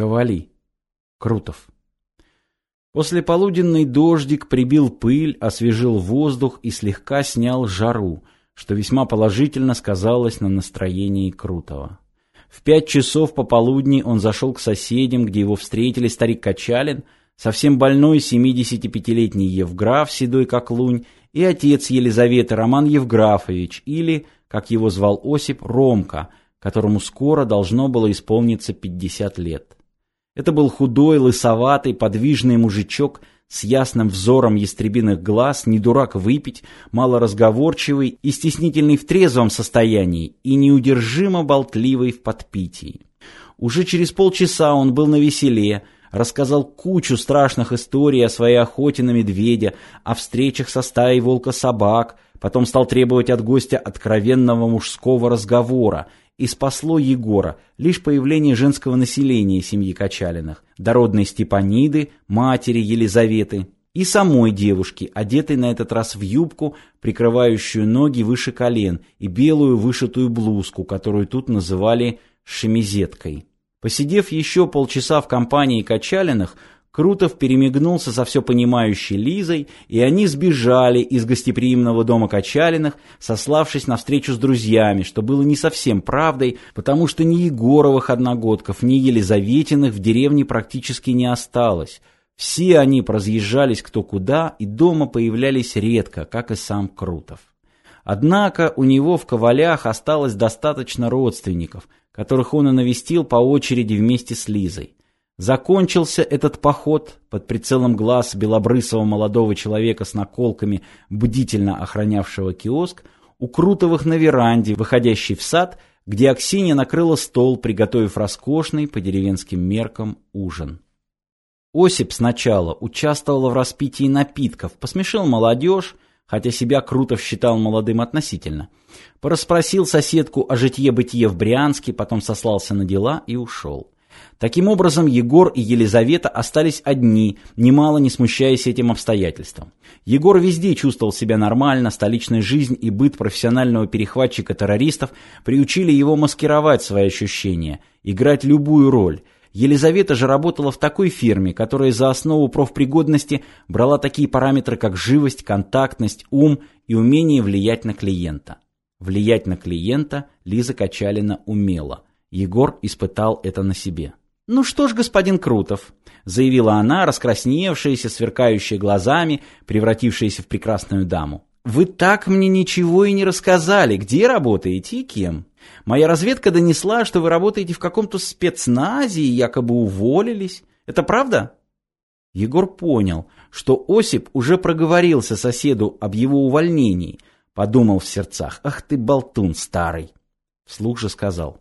Ковали. Крутов. Послеполуденный дождик прибил пыль, освежил воздух и слегка снял жару, что весьма положительно сказалось на настроении Крутого. В пять часов пополудни он зашел к соседям, где его встретили старик Качалин, совсем больной 75-летний Евграф, седой как лунь, и отец Елизаветы Роман Евграфович, или, как его звал Осип, Ромка, которому скоро должно было исполниться 50 лет. Это был худой, лысоватый, подвижный мужичок с ясным взором ястребиных глаз, не дурак выпить, малоразговорчивый и стеснительный в трезвом состоянии и неудержимо болтливый в подпитии. Уже через полчаса он был на веселе, рассказал кучу страшных историй о своей охоте на медведя, о встречах со стаей волка-собак, потом стал требовать от гостя откровенного мужского разговора и спасло Егора лишь появление женского населения семьи Качалиных, дородной Степаниды, матери Елизаветы и самой девушки, одетой на этот раз в юбку, прикрывающую ноги выше колен, и белую вышитую блузку, которую тут называли шемизеткой. Посидев еще полчаса в компании Качалиных, Крутов перемигнулся со все понимающей Лизой, и они сбежали из гостеприимного дома Качалиных, сославшись на встречу с друзьями, что было не совсем правдой, потому что ни Егоровых одногодков, ни Елизаветиных в деревне практически не осталось. Все они разъезжались кто куда, и дома появлялись редко, как и сам Крутов. Однако у него в Ковалях осталось достаточно родственников, которых он и навестил по очереди вместе с Лизой. Закончился этот поход под прицелом глаз белобрысого молодого человека с наколками, бдительно охранявшего киоск, у Крутовых на веранде, выходящей в сад, где Аксинья накрыла стол, приготовив роскошный по деревенским меркам ужин. Осип сначала участвовал в распитии напитков, посмешил молодежь, хотя себя Крутов считал молодым относительно. Пораспросил соседку о житье-бытие в Брянске, потом сослался на дела и ушел. Таким образом, Егор и Елизавета остались одни, немало не смущаясь этим обстоятельством. Егор везде чувствовал себя нормально, столичная жизнь и быт профессионального перехватчика террористов приучили его маскировать свои ощущения, играть любую роль. Елизавета же работала в такой фирме, которая за основу профпригодности брала такие параметры, как живость, контактность, ум и умение влиять на клиента. Влиять на клиента Лиза Качалина умела – Егор испытал это на себе. «Ну что ж, господин Крутов», — заявила она, раскрасневшаяся, сверкающая глазами, превратившаяся в прекрасную даму. «Вы так мне ничего и не рассказали, где работаете и кем. Моя разведка донесла, что вы работаете в каком-то спецназе и якобы уволились. Это правда?» Егор понял, что Осип уже проговорился соседу об его увольнении. Подумал в сердцах, «Ах ты, болтун старый!» Вслух же сказал,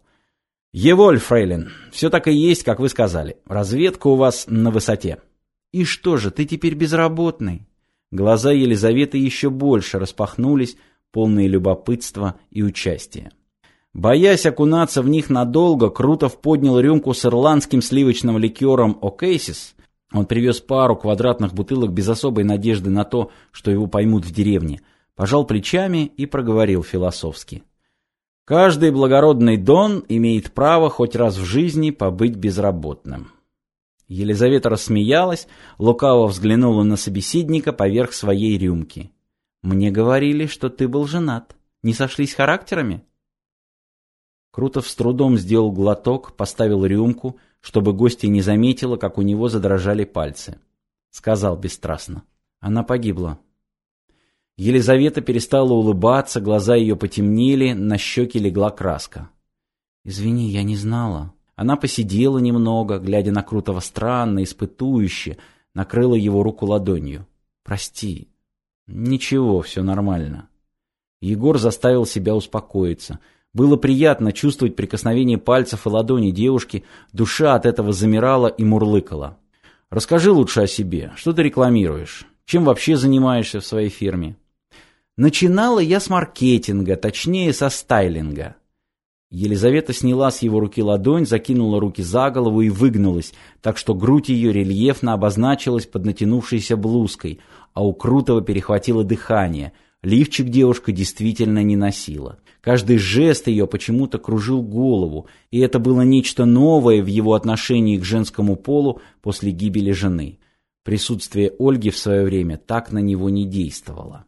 «Еволь, фрейлин, все так и есть, как вы сказали. Разведка у вас на высоте». «И что же, ты теперь безработный?» Глаза Елизаветы еще больше распахнулись, полные любопытства и участия. Боясь окунаться в них надолго, Крутов поднял рюмку с ирландским сливочным ликером «Окейсис». Он привез пару квадратных бутылок без особой надежды на то, что его поймут в деревне, пожал плечами и проговорил философски. Каждый благородный дон имеет право хоть раз в жизни побыть безработным. Елизавета рассмеялась, лукаво взглянула на собеседника поверх своей рюмки. «Мне говорили, что ты был женат. Не сошлись характерами?» Крутов с трудом сделал глоток, поставил рюмку, чтобы гостья не заметила, как у него задрожали пальцы. Сказал бесстрастно. «Она погибла». Елизавета перестала улыбаться, глаза ее потемнели, на щеки легла краска. «Извини, я не знала». Она посидела немного, глядя на Крутого странно, испытующе, накрыла его руку ладонью. «Прости». «Ничего, все нормально». Егор заставил себя успокоиться. Было приятно чувствовать прикосновение пальцев и ладони девушки, душа от этого замирала и мурлыкала. «Расскажи лучше о себе. Что ты рекламируешь? Чем вообще занимаешься в своей фирме?» Начинала я с маркетинга, точнее со стайлинга. Елизавета сняла с его руки ладонь, закинула руки за голову и выгнулась, так что грудь ее рельефно обозначилась под натянувшейся блузкой, а у Крутого перехватило дыхание. Лифчик девушка действительно не носила. Каждый жест ее почему-то кружил голову, и это было нечто новое в его отношении к женскому полу после гибели жены. Присутствие Ольги в свое время так на него не действовало.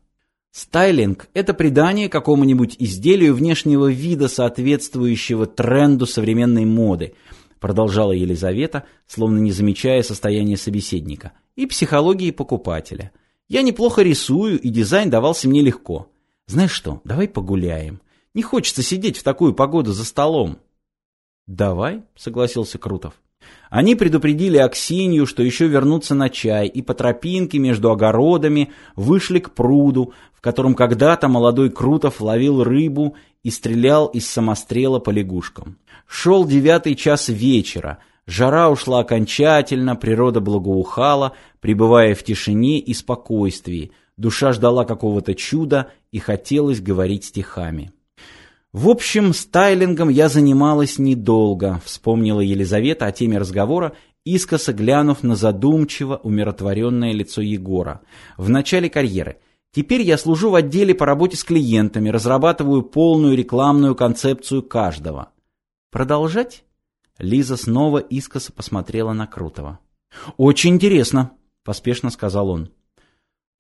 Стайлинг – это придание какому-нибудь изделию внешнего вида, соответствующего тренду современной моды, продолжала Елизавета, словно не замечая состояния собеседника, и психологии покупателя. Я неплохо рисую, и дизайн давался мне легко. Знаешь что, давай погуляем. Не хочется сидеть в такую погоду за столом. Давай, согласился Крутов. Они предупредили Аксинью, что еще вернутся на чай, и по тропинке между огородами вышли к пруду, в котором когда-то молодой Крутов ловил рыбу и стрелял из самострела по лягушкам. Шел девятый час вечера, Жара ушла окончательно, природа благоухала, пребывая в тишине и спокойствии. Душа ждала какого-то чуда и хотелось говорить стихами. В общем, стайлингом я занималась недолго, вспомнила Елизавета о теме разговора, искоса глянув на задумчиво умиротворенное лицо Егора. В начале карьеры. Теперь я служу в отделе по работе с клиентами, разрабатываю полную рекламную концепцию каждого. Продолжать? Лиза снова искоса посмотрела на Крутого. «Очень интересно», — поспешно сказал он.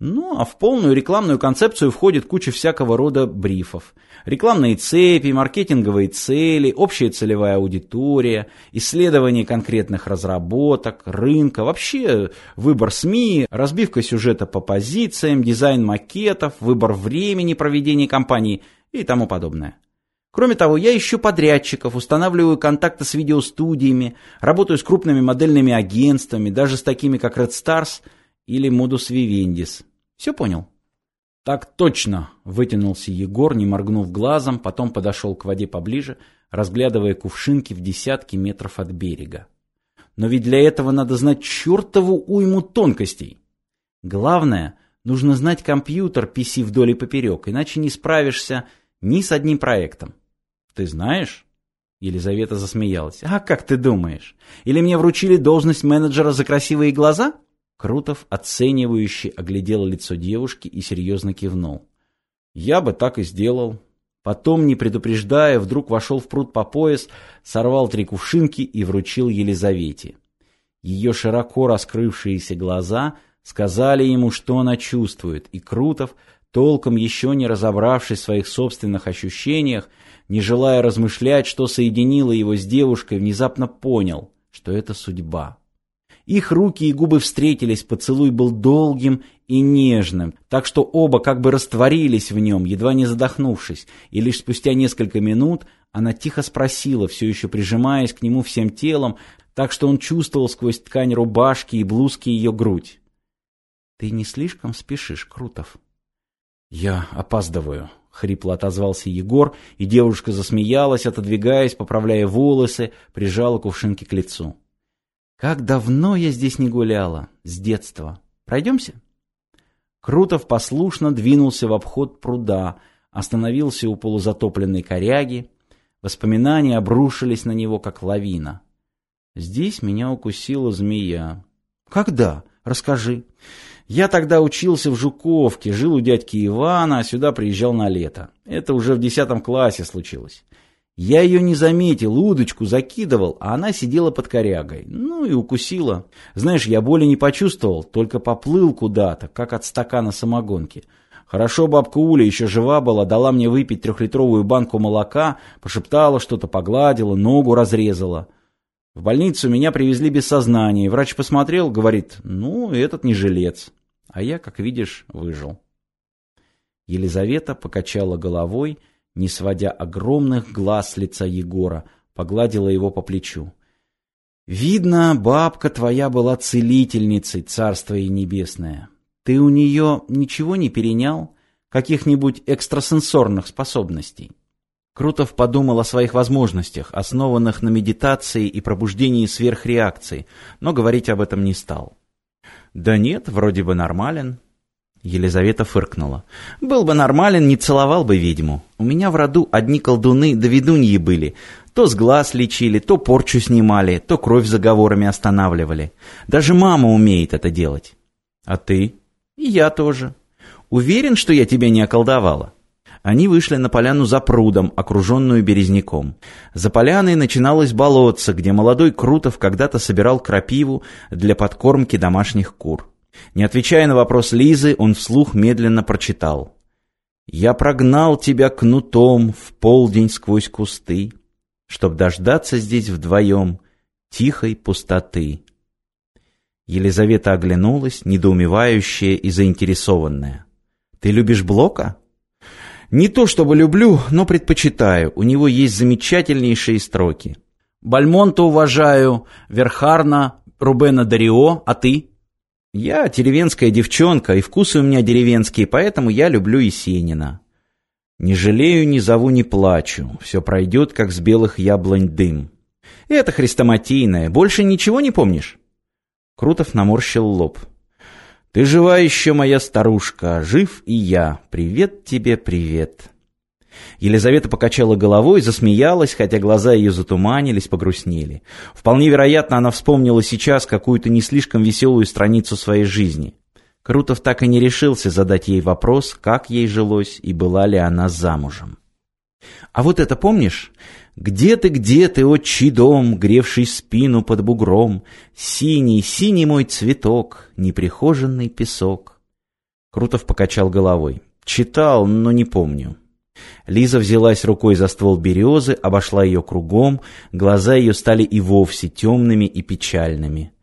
Ну, а в полную рекламную концепцию входит куча всякого рода брифов. Рекламные цепи, маркетинговые цели, общая целевая аудитория, исследование конкретных разработок, рынка, вообще выбор СМИ, разбивка сюжета по позициям, дизайн макетов, выбор времени проведения кампании и тому подобное. Кроме того, я ищу подрядчиков, устанавливаю контакты с видеостудиями, работаю с крупными модельными агентствами, даже с такими как Red Stars или Modus Vivendis. Все понял? Так точно, вытянулся Егор, не моргнув глазом, потом подошел к воде поближе, разглядывая кувшинки в десятки метров от берега. Но ведь для этого надо знать чертову уйму тонкостей. Главное, нужно знать компьютер PC вдоль и поперек, иначе не справишься ни с одним проектом. Ты знаешь? Елизавета засмеялась. А как ты думаешь? Или мне вручили должность менеджера за красивые глаза? Крутов оценивающе оглядел лицо девушки и серьезно кивнул. Я бы так и сделал. Потом, не предупреждая, вдруг вошел в пруд по пояс, сорвал три кувшинки и вручил Елизавете. Ее широко раскрывшиеся глаза сказали ему, что она чувствует, и Крутов, толком еще не разобравшись в своих собственных ощущениях, не желая размышлять, что соединило его с девушкой, внезапно понял, что это судьба. Их руки и губы встретились, поцелуй был долгим и нежным, так что оба как бы растворились в нем, едва не задохнувшись, и лишь спустя несколько минут она тихо спросила, все еще прижимаясь к нему всем телом, так что он чувствовал сквозь ткань рубашки и блузки ее грудь. «Ты не слишком спешишь, Крутов?» «Я опаздываю», — хрипло отозвался Егор, и девушка засмеялась, отодвигаясь, поправляя волосы, прижала кувшинки к лицу. «Как давно я здесь не гуляла! С детства! Пройдемся?» Крутов послушно двинулся в обход пруда, остановился у полузатопленной коряги. Воспоминания обрушились на него, как лавина. «Здесь меня укусила змея». «Когда? Расскажи». Я тогда учился в Жуковке, жил у дядьки Ивана, а сюда приезжал на лето. Это уже в десятом классе случилось. Я ее не заметил, удочку закидывал, а она сидела под корягой. Ну и укусила. Знаешь, я боли не почувствовал, только поплыл куда-то, как от стакана самогонки. Хорошо бабка Уля еще жива была, дала мне выпить трехлитровую банку молока, пошептала что-то, погладила, ногу разрезала. В больницу меня привезли без сознания. Врач посмотрел, говорит, ну, этот не жилец. А я, как видишь, выжил. Елизавета покачала головой, не сводя огромных глаз с лица Егора, погладила его по плечу. «Видно, бабка твоя была целительницей, царство и небесное. Ты у нее ничего не перенял? Каких-нибудь экстрасенсорных способностей?» Крутов подумал о своих возможностях, основанных на медитации и пробуждении сверхреакции, но говорить об этом не стал. «Да нет, вроде бы нормален». Елизавета фыркнула. «Был бы нормален, не целовал бы ведьму. У меня в роду одни колдуны да ведуньи были. То с глаз лечили, то порчу снимали, то кровь заговорами останавливали. Даже мама умеет это делать». «А ты?» «И я тоже». Уверен, что я тебя не околдовала?» Они вышли на поляну за прудом, окруженную березняком. За поляной начиналось болотце, где молодой Крутов когда-то собирал крапиву для подкормки домашних кур. Не отвечая на вопрос Лизы, он вслух медленно прочитал. «Я прогнал тебя кнутом в полдень сквозь кусты, чтоб дождаться здесь вдвоем тихой пустоты». Елизавета оглянулась, недоумевающая и заинтересованная. «Ты любишь Блока?» «Не то чтобы люблю, но предпочитаю. У него есть замечательнейшие строки. Бальмонта уважаю, Верхарна, Рубена Дарио, а ты?» Я деревенская девчонка, и вкусы у меня деревенские, поэтому я люблю Есенина. Не жалею, не зову, не плачу. Все пройдет, как с белых яблонь дым. Это хрестоматийное. Больше ничего не помнишь? Крутов наморщил лоб. Ты жива еще, моя старушка. Жив и я. Привет тебе, привет. Елизавета покачала головой, засмеялась, хотя глаза ее затуманились, погрустнели. Вполне вероятно, она вспомнила сейчас какую-то не слишком веселую страницу своей жизни. Крутов так и не решился задать ей вопрос, как ей жилось и была ли она замужем. «А вот это помнишь? Где ты, где ты, отчий дом, гревший спину под бугром? Синий, синий мой цветок, неприхоженный песок». Крутов покачал головой. «Читал, но не помню». Лиза взялась рукой за ствол березы, обошла ее кругом, глаза ее стали и вовсе темными и печальными.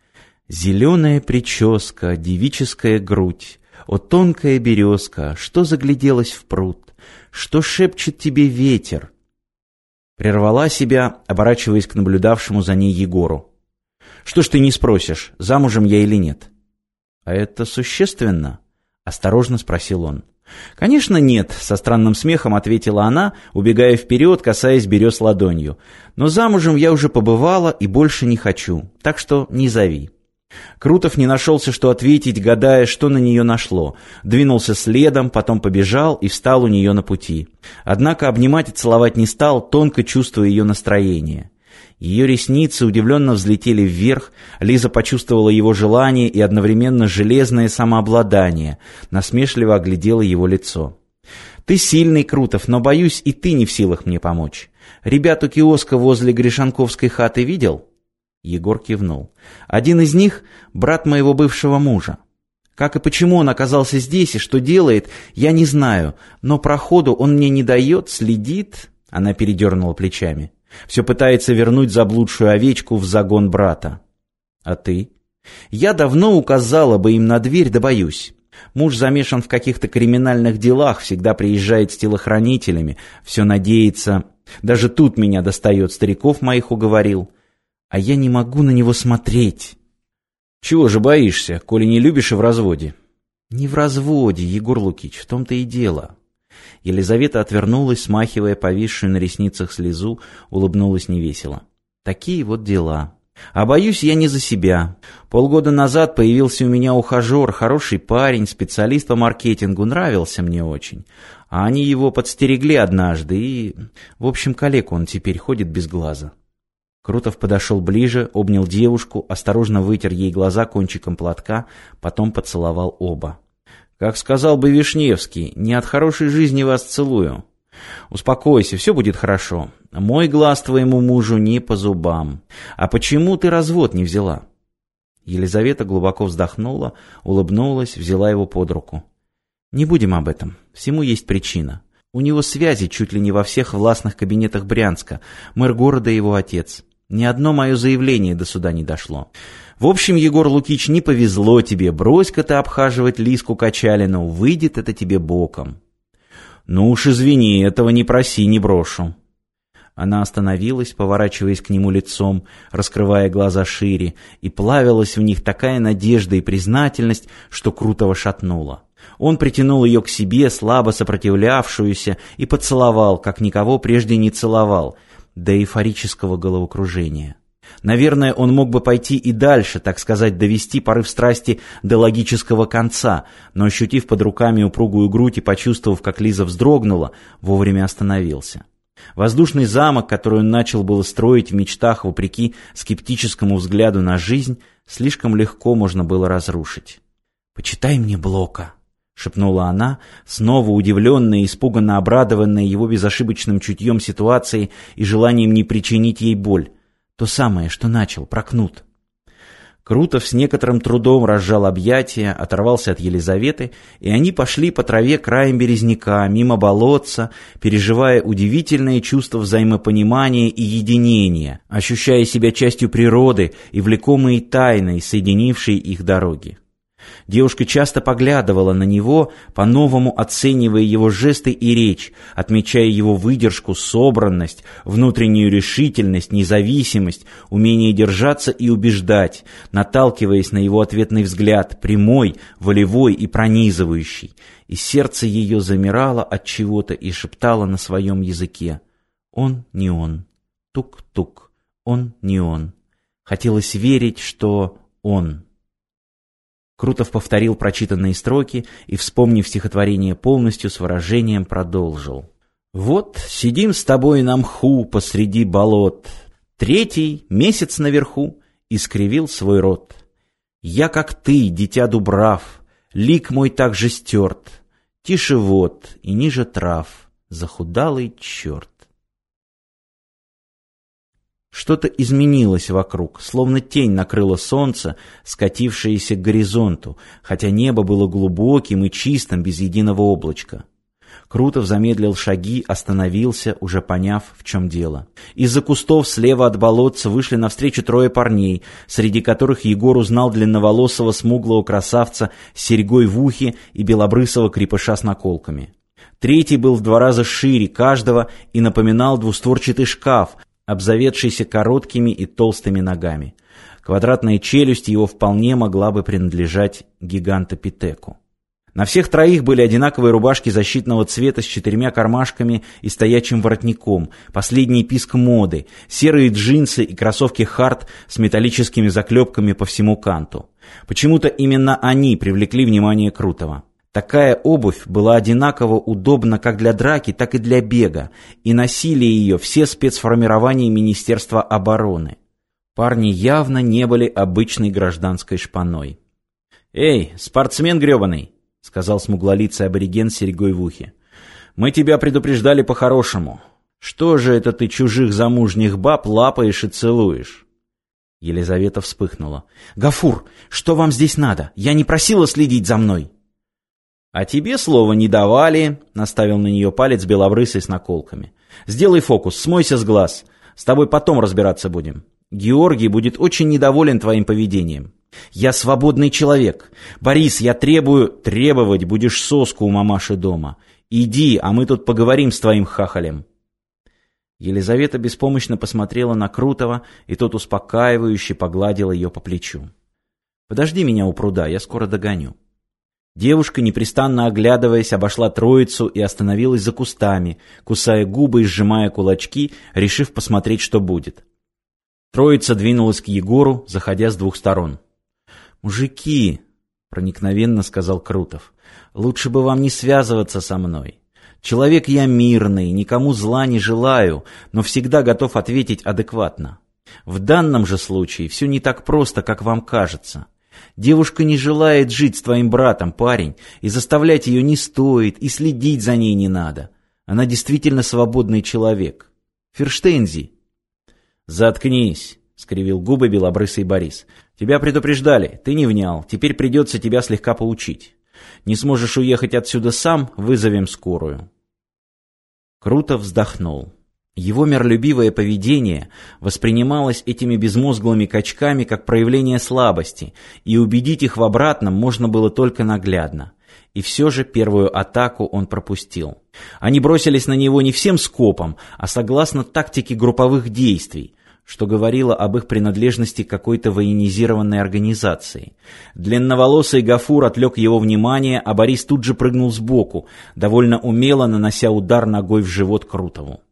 Зеленая прическа, девическая грудь, о тонкая березка, что загляделась в пруд, что шепчет тебе ветер? Прервала себя, оборачиваясь к наблюдавшему за ней Егору. Что ж ты не спросишь, замужем я или нет? А это существенно? Осторожно спросил он. «Конечно нет», — со странным смехом ответила она, убегая вперед, касаясь берез ладонью. «Но замужем я уже побывала и больше не хочу, так что не зови». Крутов не нашелся, что ответить, гадая, что на нее нашло. Двинулся следом, потом побежал и встал у нее на пути. Однако обнимать и целовать не стал, тонко чувствуя ее настроение. Ее ресницы удивленно взлетели вверх, Лиза почувствовала его желание и одновременно железное самообладание, насмешливо оглядела его лицо. «Ты сильный, Крутов, но, боюсь, и ты не в силах мне помочь. Ребят у киоска возле Гришанковской хаты видел?» Егор кивнул. «Один из них — брат моего бывшего мужа. Как и почему он оказался здесь и что делает, я не знаю, но проходу он мне не дает, следит...» Она передернула плечами. Все пытается вернуть заблудшую овечку в загон брата. А ты? Я давно указала бы им на дверь, да боюсь. Муж замешан в каких-то криминальных делах, всегда приезжает с телохранителями, все надеется. Даже тут меня достает, стариков моих уговорил. А я не могу на него смотреть. Чего же боишься, коли не любишь и в разводе? Не в разводе, Егор Лукич, в том-то и дело. Елизавета отвернулась, смахивая повисшую на ресницах слезу, улыбнулась невесело. «Такие вот дела. А боюсь я не за себя. Полгода назад появился у меня ухажер, хороший парень, специалист по маркетингу, нравился мне очень. А они его подстерегли однажды и... В общем, калеку он теперь ходит без глаза». Крутов подошел ближе, обнял девушку, осторожно вытер ей глаза кончиком платка, потом поцеловал оба. Как сказал бы Вишневский, не от хорошей жизни вас целую. Успокойся, все будет хорошо. Мой глаз твоему мужу не по зубам. А почему ты развод не взяла? Елизавета глубоко вздохнула, улыбнулась, взяла его под руку. Не будем об этом. Всему есть причина. У него связи чуть ли не во всех властных кабинетах Брянска. Мэр города его отец. Ни одно мое заявление до суда не дошло. В общем, Егор Лукич, не повезло тебе. Брось-ка ты обхаживать Лиску Качалину. Выйдет это тебе боком. Ну уж извини, этого не проси, не брошу. Она остановилась, поворачиваясь к нему лицом, раскрывая глаза шире, и плавилась в них такая надежда и признательность, что Крутого шатнула. Он притянул ее к себе, слабо сопротивлявшуюся, и поцеловал, как никого прежде не целовал — до эйфорического головокружения. Наверное, он мог бы пойти и дальше, так сказать, довести порыв страсти до логического конца, но, ощутив под руками упругую грудь и почувствовав, как Лиза вздрогнула, вовремя остановился. Воздушный замок, который он начал было строить в мечтах вопреки скептическому взгляду на жизнь, слишком легко можно было разрушить. «Почитай мне Блока», — шепнула она, снова удивленная и испуганно обрадованная его безошибочным чутьем ситуации и желанием не причинить ей боль. То самое, что начал, прокнут. Крутов с некоторым трудом разжал объятия, оторвался от Елизаветы, и они пошли по траве краем березняка, мимо болотца, переживая удивительное чувство взаимопонимания и единения, ощущая себя частью природы и влекомой тайной, соединившей их дороги. Девушка часто поглядывала на него, по-новому оценивая его жесты и речь, отмечая его выдержку, собранность, внутреннюю решительность, независимость, умение держаться и убеждать, наталкиваясь на его ответный взгляд, прямой, волевой и пронизывающий. И сердце ее замирало от чего-то и шептало на своем языке. «Он не он. Тук-тук. Он не он». Хотелось верить, что он. Крутов повторил прочитанные строки и, вспомнив стихотворение полностью, с выражением продолжил. «Вот сидим с тобой на мху посреди болот, Третий месяц наверху искривил свой рот. Я, как ты, дитя дубрав, Лик мой так же стерт, Тише вод и ниже трав, Захудалый черт. Что-то изменилось вокруг, словно тень накрыла солнце, скатившееся к горизонту, хотя небо было глубоким и чистым, без единого облачка. Крутов замедлил шаги, остановился, уже поняв, в чем дело. Из-за кустов слева от болотца вышли навстречу трое парней, среди которых Егор узнал длинноволосого смуглого красавца с серьгой в ухе и белобрысого крепыша с наколками. Третий был в два раза шире каждого и напоминал двустворчатый шкаф, обзаведшийся короткими и толстыми ногами. Квадратная челюсть его вполне могла бы принадлежать гигантопитеку. На всех троих были одинаковые рубашки защитного цвета с четырьмя кармашками и стоячим воротником, последний писк моды, серые джинсы и кроссовки «Харт» с металлическими заклепками по всему канту. Почему-то именно они привлекли внимание Крутого. Такая обувь была одинаково удобна как для драки, так и для бега, и носили ее все спецформирования Министерства обороны. Парни явно не были обычной гражданской шпаной. «Эй, спортсмен гребаный!» — сказал смуглолицый абориген с серьгой в ухе. «Мы тебя предупреждали по-хорошему. Что же это ты чужих замужних баб лапаешь и целуешь?» Елизавета вспыхнула. «Гафур, что вам здесь надо? Я не просила следить за мной!» «А тебе слова не давали», — наставил на нее палец белобрысый с наколками. «Сделай фокус, смойся с глаз. С тобой потом разбираться будем. Георгий будет очень недоволен твоим поведением. Я свободный человек. Борис, я требую... Требовать будешь соску у мамаши дома. Иди, а мы тут поговорим с твоим хахалем». Елизавета беспомощно посмотрела на Крутого, и тот успокаивающе погладил ее по плечу. «Подожди меня у пруда, я скоро догоню». Девушка, непрестанно оглядываясь, обошла троицу и остановилась за кустами, кусая губы и сжимая кулачки, решив посмотреть, что будет. Троица двинулась к Егору, заходя с двух сторон. «Мужики!» — проникновенно сказал Крутов. «Лучше бы вам не связываться со мной. Человек я мирный, никому зла не желаю, но всегда готов ответить адекватно. В данном же случае все не так просто, как вам кажется». Девушка не желает жить с твоим братом, парень, и заставлять ее не стоит, и следить за ней не надо. Она действительно свободный человек. Ферштейнзи. Заткнись, скривил губы белобрысый Борис. Тебя предупреждали, ты не внял, теперь придется тебя слегка поучить. Не сможешь уехать отсюда сам, вызовем скорую. Круто вздохнул. Его миролюбивое поведение воспринималось этими безмозглыми качками как проявление слабости, и убедить их в обратном можно было только наглядно. И все же первую атаку он пропустил. Они бросились на него не всем скопом, а согласно тактике групповых действий, что говорило об их принадлежности к какой-то военизированной организации. Длинноволосый Гафур отвлек его внимание, а Борис тут же прыгнул сбоку, довольно умело нанося удар ногой в живот Крутову.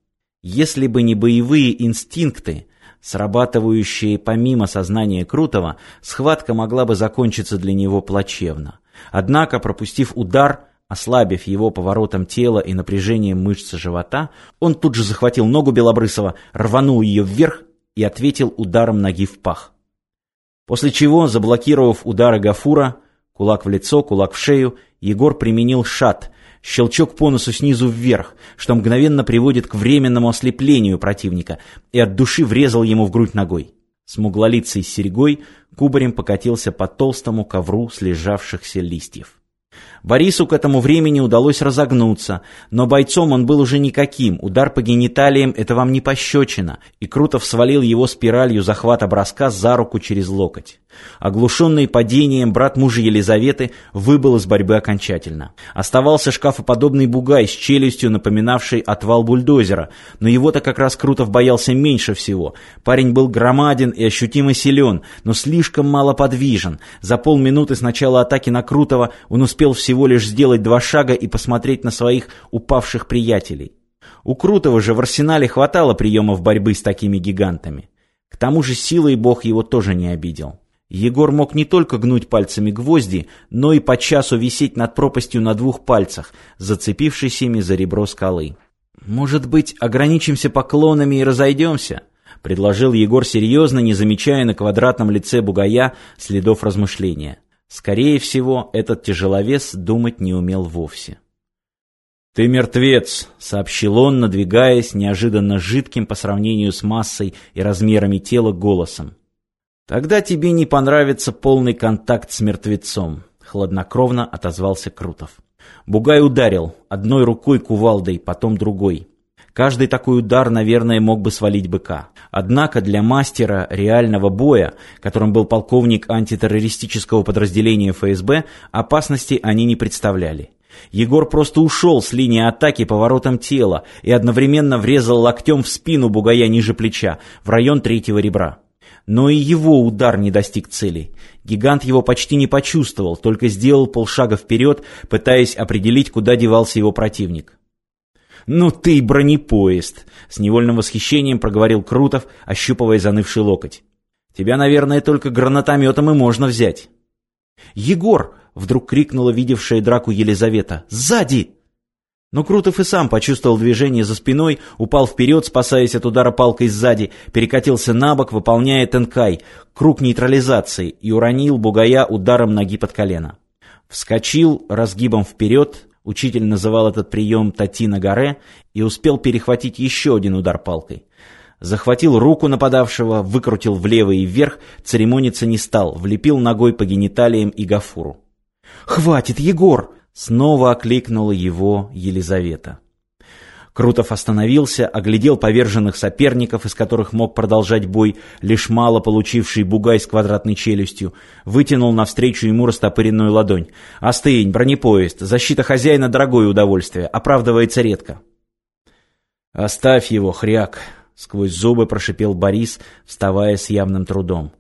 Если бы не боевые инстинкты, срабатывающие помимо сознания Крутого, схватка могла бы закончиться для него плачевно. Однако, пропустив удар, ослабив его поворотом тела и напряжением мышц живота, он тут же захватил ногу Белобрысова, рванул ее вверх и ответил ударом ноги в пах. После чего, заблокировав удары Гафура, кулак в лицо, кулак в шею, Егор применил шат, щелчок по носу снизу вверх, что мгновенно приводит к временному ослеплению противника, и от души врезал ему в грудь ногой. Смуглолицей серьгой кубарем покатился по толстому ковру слежавшихся листьев. Борису к этому времени удалось разогнуться, но бойцом он был уже никаким, удар по гениталиям — это вам не пощечина, и Крутов свалил его спиралью захвата броска за руку через локоть. Оглушенный падением, брат мужа Елизаветы выбыл из борьбы окончательно. Оставался шкафоподобный бугай с челюстью, напоминавший отвал бульдозера, но его-то как раз Крутов боялся меньше всего. Парень был громаден и ощутимо силен, но слишком мало подвижен. За полминуты с начала атаки на Крутого он успел всего лишь сделать два шага и посмотреть на своих упавших приятелей. У Крутого же в арсенале хватало приемов борьбы с такими гигантами. К тому же силой бог его тоже не обидел. Егор мог не только гнуть пальцами гвозди, но и по часу висеть над пропастью на двух пальцах, зацепившись ими за ребро скалы. «Может быть, ограничимся поклонами и разойдемся?» — предложил Егор серьезно, не замечая на квадратном лице бугая следов размышления. Скорее всего, этот тяжеловес думать не умел вовсе. «Ты мертвец», — сообщил он, надвигаясь неожиданно жидким по сравнению с массой и размерами тела голосом. «Тогда тебе не понравится полный контакт с мертвецом», — хладнокровно отозвался Крутов. Бугай ударил, одной рукой кувалдой, потом другой. Каждый такой удар, наверное, мог бы свалить быка. Однако для мастера реального боя, которым был полковник антитеррористического подразделения ФСБ, опасности они не представляли. Егор просто ушел с линии атаки поворотом тела и одновременно врезал локтем в спину бугая ниже плеча, в район третьего ребра. Но и его удар не достиг цели. Гигант его почти не почувствовал, только сделал полшага вперед, пытаясь определить, куда девался его противник. «Ну ты бронепоезд!» — с невольным восхищением проговорил Крутов, ощупывая занывший локоть. «Тебя, наверное, только гранатометом и можно взять». «Егор!» — вдруг крикнула видевшая драку Елизавета. «Сзади!» Но Крутов и сам почувствовал движение за спиной, упал вперед, спасаясь от удара палкой сзади, перекатился на бок, выполняя тенкай, круг нейтрализации, и уронил бугая ударом ноги под колено. Вскочил разгибом вперед, учитель называл этот прием «тати на горе», и успел перехватить еще один удар палкой. Захватил руку нападавшего, выкрутил влево и вверх, церемониться не стал, влепил ногой по гениталиям и гафуру. «Хватит, Егор!» Снова окликнула его Елизавета. Крутов остановился, оглядел поверженных соперников, из которых мог продолжать бой лишь мало получивший бугай с квадратной челюстью, вытянул навстречу ему растопыренную ладонь. «Остынь, бронепоезд, защита хозяина — дорогое удовольствие, оправдывается редко». «Оставь его, хряк», — сквозь зубы прошипел Борис, вставая с явным трудом.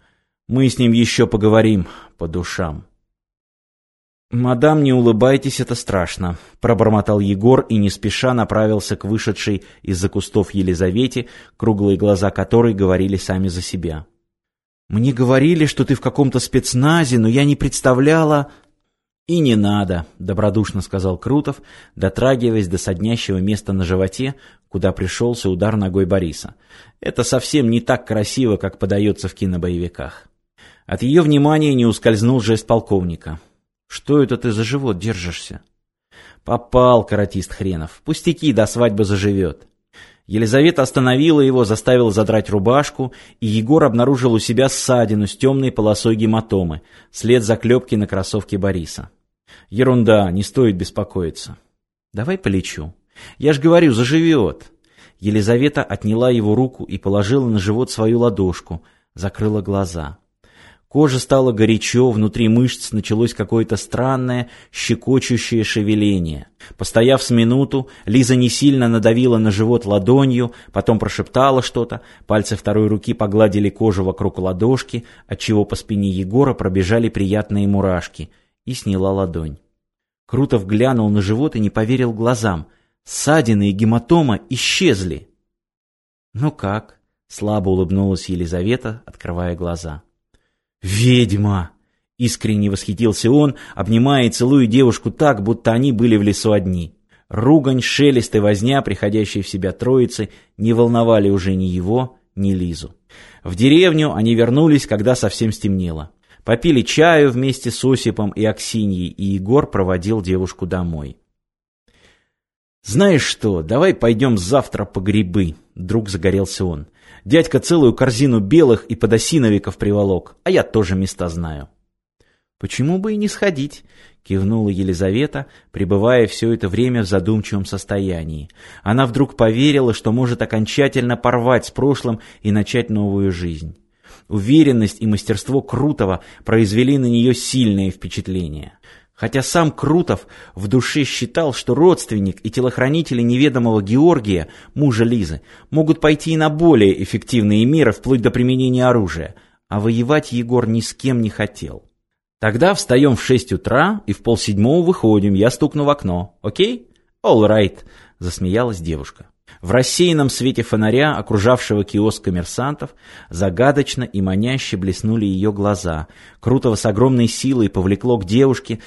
«Мы с ним еще поговорим по душам». «Мадам, не улыбайтесь, это страшно», — пробормотал Егор и не спеша направился к вышедшей из-за кустов Елизавете, круглые глаза которой говорили сами за себя. «Мне говорили, что ты в каком-то спецназе, но я не представляла...» «И не надо», — добродушно сказал Крутов, дотрагиваясь до соднящего места на животе, куда пришелся удар ногой Бориса. «Это совсем не так красиво, как подается в кинобоевиках». От ее внимания не ускользнул жест полковника. Что это ты за живот держишься? Попал, каратист хренов. Пустяки, до свадьбы заживет. Елизавета остановила его, заставила задрать рубашку, и Егор обнаружил у себя ссадину с темной полосой гематомы, след заклепки на кроссовке Бориса. Ерунда, не стоит беспокоиться. Давай полечу. Я ж говорю, заживет. Елизавета отняла его руку и положила на живот свою ладошку, закрыла глаза. Кожа стала горячо, внутри мышц началось какое-то странное, щекочущее шевеление. Постояв с минуту, Лиза не сильно надавила на живот ладонью, потом прошептала что-то, пальцы второй руки погладили кожу вокруг ладошки, отчего по спине Егора пробежали приятные мурашки, и сняла ладонь. Крутов глянул на живот и не поверил глазам. Ссадины и гематома исчезли. «Ну как?» — слабо улыбнулась Елизавета, открывая глаза. «Ведьма!» — искренне восхитился он, обнимая и целуя девушку так, будто они были в лесу одни. Ругань, шелест и возня, приходящие в себя троицы, не волновали уже ни его, ни Лизу. В деревню они вернулись, когда совсем стемнело. Попили чаю вместе с Осипом и Аксиньей, и Егор проводил девушку домой. «Знаешь что, давай пойдем завтра по грибы», — вдруг загорелся он. «Дядька целую корзину белых и подосиновиков приволок, а я тоже места знаю». «Почему бы и не сходить?» — кивнула Елизавета, пребывая все это время в задумчивом состоянии. Она вдруг поверила, что может окончательно порвать с прошлым и начать новую жизнь. Уверенность и мастерство Крутого произвели на нее сильное впечатление. Хотя сам Крутов в душе считал, что родственник и телохранители неведомого Георгия, мужа Лизы, могут пойти и на более эффективные меры, вплоть до применения оружия, а воевать Егор ни с кем не хотел. Тогда встаем в шесть утра и в полседьмого выходим, я стукну в окно. Окей? All right, засмеялась девушка. В рассеянном свете фонаря, окружавшего киоск коммерсантов, загадочно и маняще блеснули ее глаза. Крутого с огромной силой повлекло к девушке.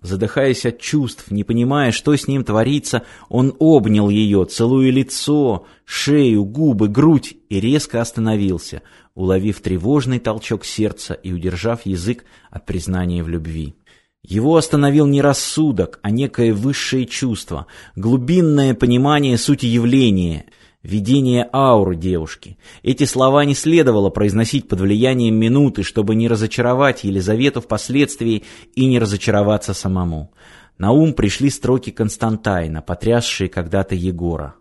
Задыхаясь от чувств, не понимая, что с ним творится, он обнял ее, целуя лицо, шею, губы, грудь и резко остановился, уловив тревожный толчок сердца и удержав язык от признания в любви. Его остановил не рассудок, а некое высшее чувство, глубинное понимание сути явления, видение ауры девушки. Эти слова не следовало произносить под влиянием минуты, чтобы не разочаровать Елизавету впоследствии и не разочароваться самому. На ум пришли строки Константайна, потрясшие когда-то Егора.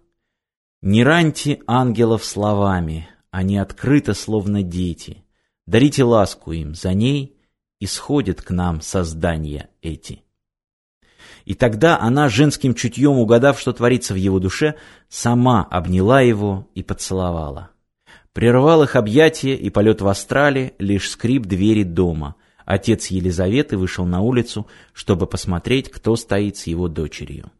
«Не раньте ангелов словами, они открыты, словно дети. Дарите ласку им, за ней — исходят к нам создания эти. И тогда она, женским чутьем угадав, что творится в его душе, сама обняла его и поцеловала. Прервал их объятия и полет в астрале лишь скрип двери дома. Отец Елизаветы вышел на улицу, чтобы посмотреть, кто стоит с его дочерью.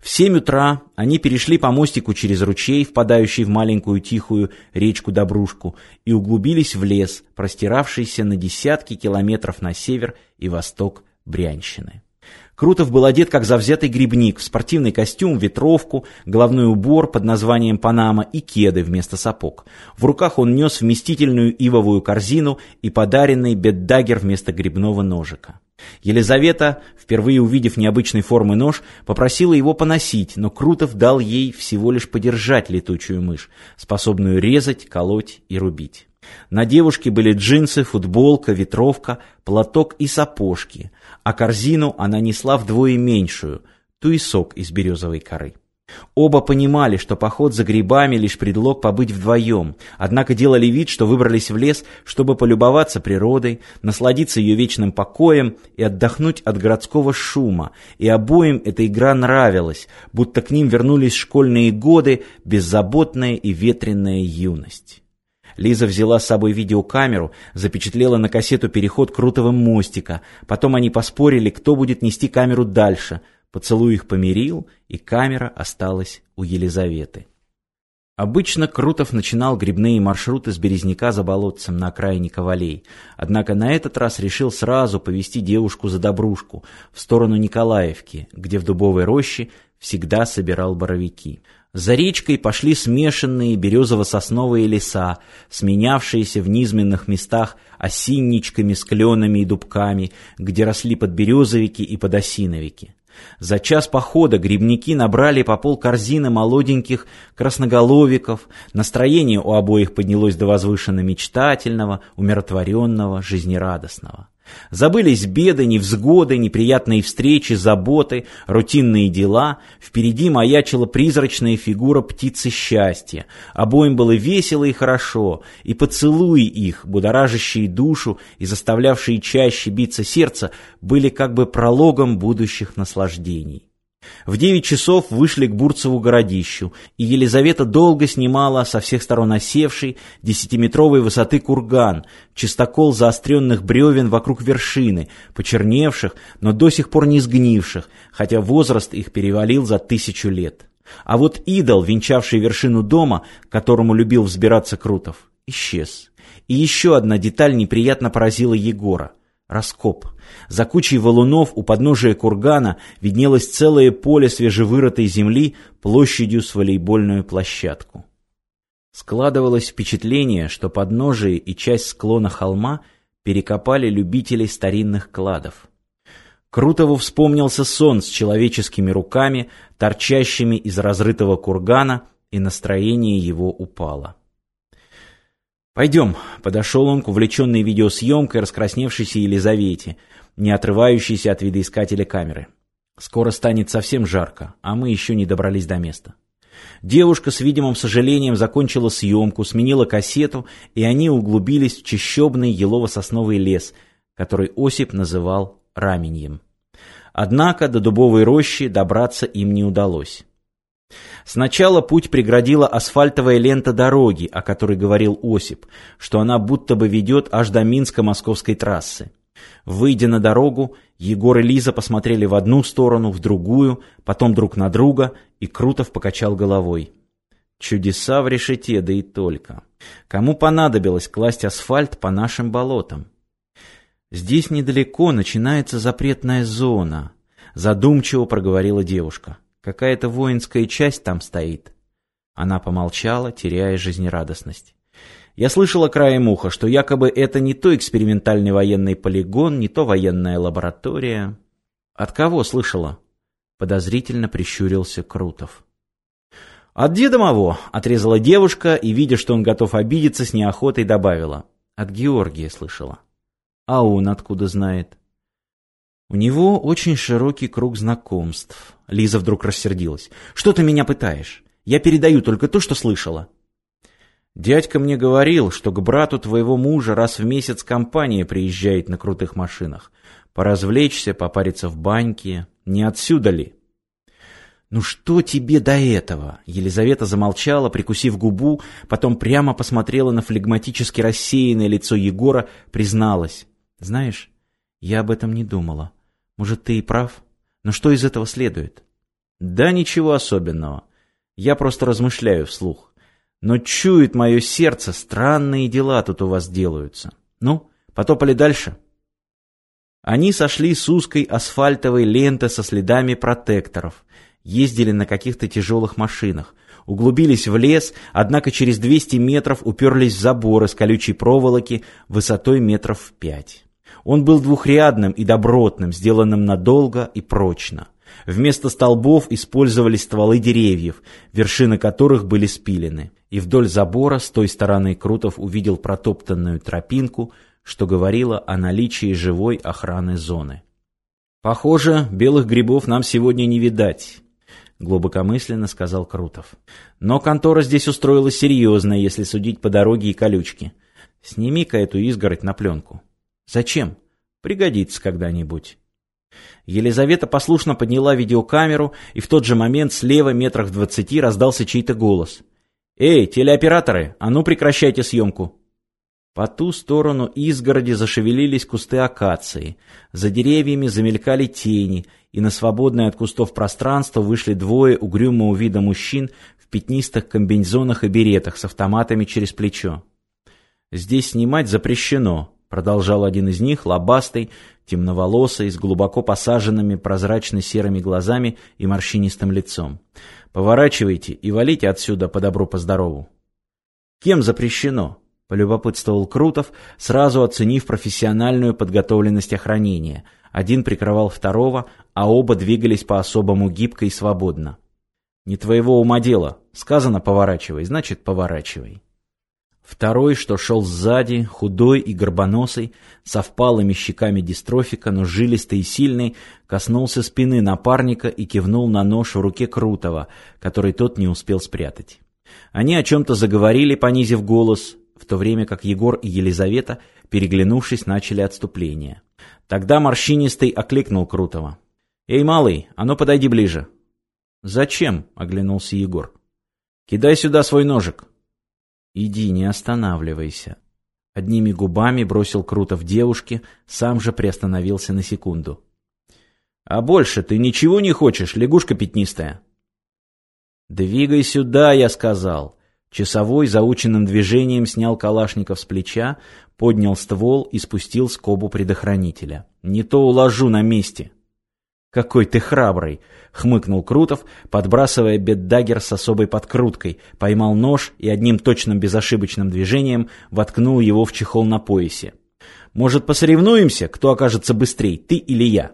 В семь утра они перешли по мостику через ручей, впадающий в маленькую тихую речку Добрушку, и углубились в лес, простиравшийся на десятки километров на север и восток Брянщины. Крутов был одет как завзятый грибник, в спортивный костюм, ветровку, головной убор под названием «Панама» и кеды вместо сапог. В руках он нес вместительную ивовую корзину и подаренный беддагер вместо грибного ножика. Елизавета, впервые увидев необычной формы нож, попросила его поносить, но Крутов дал ей всего лишь подержать летучую мышь, способную резать, колоть и рубить. На девушке были джинсы, футболка, ветровка, платок и сапожки, а корзину она несла вдвое меньшую, туесок из березовой коры. Оба понимали, что поход за грибами лишь предлог побыть вдвоем, однако делали вид, что выбрались в лес, чтобы полюбоваться природой, насладиться ее вечным покоем и отдохнуть от городского шума, и обоим эта игра нравилась, будто к ним вернулись школьные годы, беззаботная и ветреная юность. Лиза взяла с собой видеокамеру, запечатлела на кассету переход Крутого мостика, потом они поспорили, кто будет нести камеру дальше – Поцелуй их помирил, и камера осталась у Елизаветы. Обычно Крутов начинал грибные маршруты с Березняка за болотцем на окраине Ковалей, однако на этот раз решил сразу повести девушку за Добрушку, в сторону Николаевки, где в дубовой роще всегда собирал боровики. За речкой пошли смешанные березово-сосновые леса, сменявшиеся в низменных местах осинничками с кленами и дубками, где росли подберезовики и подосиновики. За час похода грибники набрали по пол корзины молоденьких красноголовиков, настроение у обоих поднялось до возвышенно мечтательного, умиротворенного, жизнерадостного. Забылись беды, невзгоды, неприятные встречи, заботы, рутинные дела. Впереди маячила призрачная фигура птицы счастья. Обоим было весело и хорошо, и поцелуи их, будоражащие душу и заставлявшие чаще биться сердце, были как бы прологом будущих наслаждений. В девять часов вышли к Бурцеву городищу, и Елизавета долго снимала со всех сторон осевший десятиметровой высоты курган, чистокол заостренных бревен вокруг вершины, почерневших, но до сих пор не сгнивших, хотя возраст их перевалил за тысячу лет. А вот идол, венчавший вершину дома, которому любил взбираться Крутов, исчез. И еще одна деталь неприятно поразила Егора. Раскоп. За кучей валунов у подножия кургана виднелось целое поле свежевырытой земли площадью с волейбольную площадку. Складывалось впечатление, что подножие и часть склона холма перекопали любителей старинных кладов. Крутову вспомнился сон с человеческими руками, торчащими из разрытого кургана, и настроение его упало. «Пойдем», — подошел он к увлеченной видеосъемкой раскрасневшейся Елизавете, не отрывающейся от видоискателя камеры. «Скоро станет совсем жарко, а мы еще не добрались до места». Девушка с видимым сожалением закончила съемку, сменила кассету, и они углубились в чащобный елово-сосновый лес, который Осип называл Раменьем. Однако до дубовой рощи добраться им не удалось. Сначала путь преградила асфальтовая лента дороги, о которой говорил Осип, что она будто бы ведет аж до Минско-Московской трассы. Выйдя на дорогу, Егор и Лиза посмотрели в одну сторону, в другую, потом друг на друга, и Крутов покачал головой. Чудеса в решете, да и только. Кому понадобилось класть асфальт по нашим болотам? Здесь недалеко начинается запретная зона, задумчиво проговорила девушка. Какая-то воинская часть там стоит. Она помолчала, теряя жизнерадостность. Я слышала краем уха, что якобы это не то экспериментальный военный полигон, не то военная лаборатория. От кого слышала? Подозрительно прищурился Крутов. От деда моего, отрезала девушка и, видя, что он готов обидеться, с неохотой добавила. От Георгия слышала. А он откуда знает? У него очень широкий круг знакомств. Лиза вдруг рассердилась. Что ты меня пытаешь? Я передаю только то, что слышала. Дядька мне говорил, что к брату твоего мужа раз в месяц компания приезжает на крутых машинах. Поразвлечься, попариться в баньке. Не отсюда ли? «Ну что тебе до этого?» Елизавета замолчала, прикусив губу, потом прямо посмотрела на флегматически рассеянное лицо Егора, призналась. «Знаешь, я об этом не думала. Может, ты и прав? Но что из этого следует?» «Да ничего особенного. Я просто размышляю вслух. Но чует мое сердце, странные дела тут у вас делаются. Ну, потопали дальше. Они сошли с узкой асфальтовой ленты со следами протекторов, ездили на каких-то тяжелых машинах, углубились в лес, однако через 200 метров уперлись в забор из колючей проволоки высотой метров в пять. Он был двухрядным и добротным, сделанным надолго и прочно. Вместо столбов использовались стволы деревьев, вершины которых были спилены. И вдоль забора с той стороны Крутов увидел протоптанную тропинку, что говорило о наличии живой охраны зоны. «Похоже, белых грибов нам сегодня не видать», — глубокомысленно сказал Крутов. «Но контора здесь устроилась серьезная, если судить по дороге и колючке. Сними-ка эту изгородь на пленку». «Зачем? Пригодится когда-нибудь». Елизавета послушно подняла видеокамеру, и в тот же момент слева метрах в двадцати раздался чей-то голос. «Эй, телеоператоры, а ну прекращайте съемку!» По ту сторону изгороди зашевелились кусты акации, за деревьями замелькали тени, и на свободное от кустов пространство вышли двое угрюмого вида мужчин в пятнистых комбинезонах и беретах с автоматами через плечо. «Здесь снимать запрещено», — продолжал один из них, лобастый, темноволосый, с глубоко посаженными прозрачно-серыми глазами и морщинистым лицом. «Поворачивайте и валите отсюда по добру, по здорову». «Кем запрещено?» — полюбопытствовал Крутов, сразу оценив профессиональную подготовленность охранения. Один прикрывал второго, а оба двигались по-особому гибко и свободно. «Не твоего ума дело. Сказано «поворачивай», значит «поворачивай». Второй, что шел сзади, худой и горбоносый, со впалыми щеками дистрофика, но жилистый и сильный, коснулся спины напарника и кивнул на нож в руке Крутого, который тот не успел спрятать. Они о чем-то заговорили, понизив голос, в то время как Егор и Елизавета, переглянувшись, начали отступление. Тогда морщинистый окликнул Крутого. «Эй, малый, а ну подойди ближе». «Зачем?» — оглянулся Егор. «Кидай сюда свой ножик». «Иди, не останавливайся». Одними губами бросил круто в девушке, сам же приостановился на секунду. «А больше ты ничего не хочешь, лягушка пятнистая?» «Двигай сюда», — я сказал. Часовой заученным движением снял калашников с плеча, поднял ствол и спустил скобу предохранителя. «Не то уложу на месте». «Какой ты храбрый!» — хмыкнул Крутов, подбрасывая беддагер с особой подкруткой, поймал нож и одним точным безошибочным движением воткнул его в чехол на поясе. Может, посоревнуемся, кто окажется быстрей, ты или я?»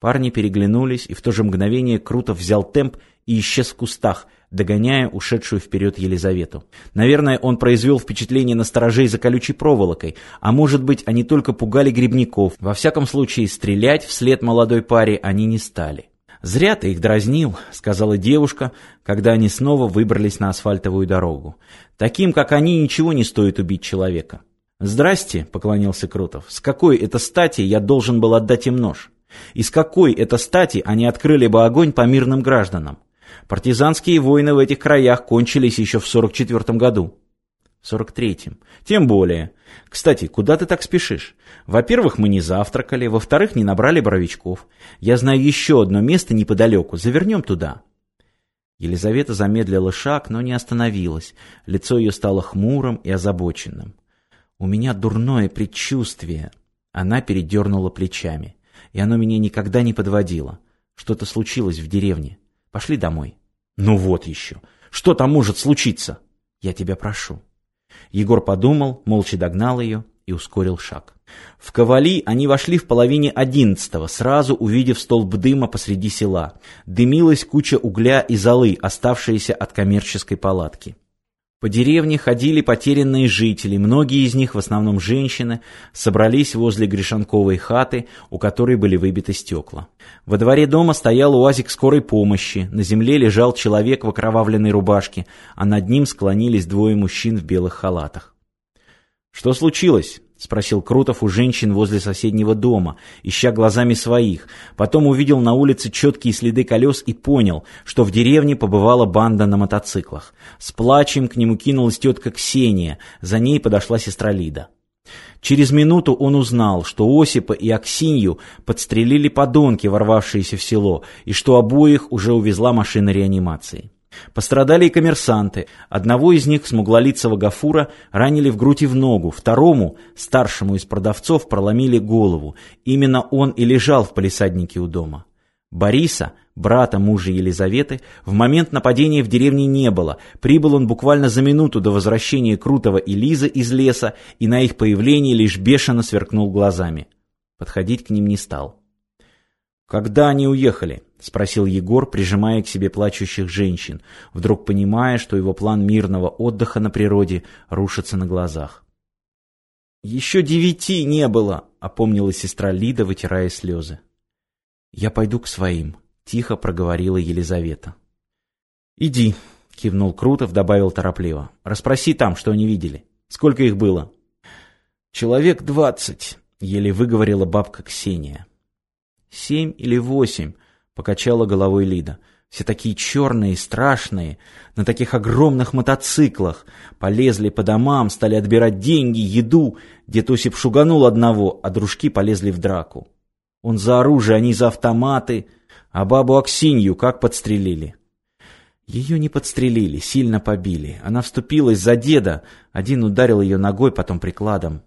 Парни переглянулись, и в то же мгновение Крутов взял темп и исчез в кустах, догоняя ушедшую вперед Елизавету. Наверное, он произвел впечатление на сторожей за колючей проволокой, а может быть, они только пугали грибников. Во всяком случае, стрелять вслед молодой паре они не стали. «Зря ты их дразнил», — сказала девушка, когда они снова выбрались на асфальтовую дорогу. «Таким, как они, ничего не стоит убить человека». «Здрасте», — поклонился Крутов. «С какой это стати я должен был отдать им нож?» И с какой это стати они открыли бы огонь по мирным гражданам? Партизанские войны в этих краях кончились еще в 44 году. В 43-м. Тем более. Кстати, куда ты так спешишь? Во-первых, мы не завтракали, во-вторых, не набрали боровичков. Я знаю еще одно место неподалеку, завернем туда. Елизавета замедлила шаг, но не остановилась. Лицо ее стало хмурым и озабоченным. «У меня дурное предчувствие». Она передернула плечами и оно меня никогда не подводило. Что-то случилось в деревне. Пошли домой. Ну вот еще. Что там может случиться? Я тебя прошу. Егор подумал, молча догнал ее и ускорил шаг. В Ковали они вошли в половине одиннадцатого, сразу увидев столб дыма посреди села. Дымилась куча угля и золы, оставшиеся от коммерческой палатки. По деревне ходили потерянные жители, многие из них, в основном женщины, собрались возле Гришанковой хаты, у которой были выбиты стекла. Во дворе дома стоял уазик скорой помощи, на земле лежал человек в окровавленной рубашке, а над ним склонились двое мужчин в белых халатах. «Что случилось?» — спросил Крутов у женщин возле соседнего дома, ища глазами своих. Потом увидел на улице четкие следы колес и понял, что в деревне побывала банда на мотоциклах. С плачем к нему кинулась тетка Ксения, за ней подошла сестра Лида. Через минуту он узнал, что Осипа и Аксинью подстрелили подонки, ворвавшиеся в село, и что обоих уже увезла машина реанимации. Пострадали и коммерсанты. Одного из них, смуглолицего Гафура, ранили в грудь и в ногу, второму, старшему из продавцов, проломили голову. Именно он и лежал в палисаднике у дома. Бориса, брата мужа Елизаветы, в момент нападения в деревне не было. Прибыл он буквально за минуту до возвращения Крутого и Лизы из леса, и на их появление лишь бешено сверкнул глазами. Подходить к ним не стал. «Когда они уехали?» — спросил Егор, прижимая к себе плачущих женщин, вдруг понимая, что его план мирного отдыха на природе рушится на глазах. «Еще девяти не было!» — опомнила сестра Лида, вытирая слезы. «Я пойду к своим», — тихо проговорила Елизавета. «Иди», — кивнул Крутов, добавил торопливо. «Расспроси там, что они видели. Сколько их было?» «Человек двадцать», — еле выговорила бабка Ксения. «Семь или восемь», — покачала головой Лида. «Все такие черные, страшные, на таких огромных мотоциклах. Полезли по домам, стали отбирать деньги, еду. Дед Осип шуганул одного, а дружки полезли в драку. Он за оружие, они за автоматы. А бабу Аксинью как подстрелили?» Ее не подстрелили, сильно побили. Она вступилась за деда. Один ударил ее ногой, потом прикладом.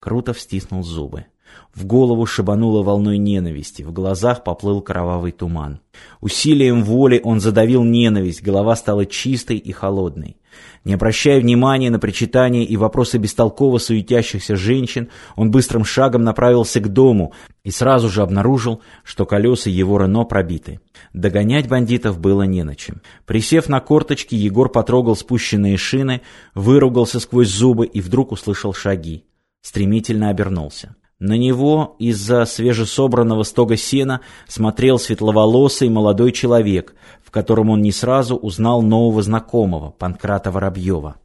Крутов стиснул зубы. В голову шибануло волной ненависти, в глазах поплыл кровавый туман. Усилием воли он задавил ненависть, голова стала чистой и холодной. Не обращая внимания на причитания и вопросы бестолково суетящихся женщин, он быстрым шагом направился к дому и сразу же обнаружил, что колеса его Рено пробиты. Догонять бандитов было не на чем. Присев на корточки, Егор потрогал спущенные шины, выругался сквозь зубы и вдруг услышал шаги. Стремительно обернулся. На него из-за свежесобранного стога сена смотрел светловолосый молодой человек, в котором он не сразу узнал нового знакомого, Панкрата Воробьева.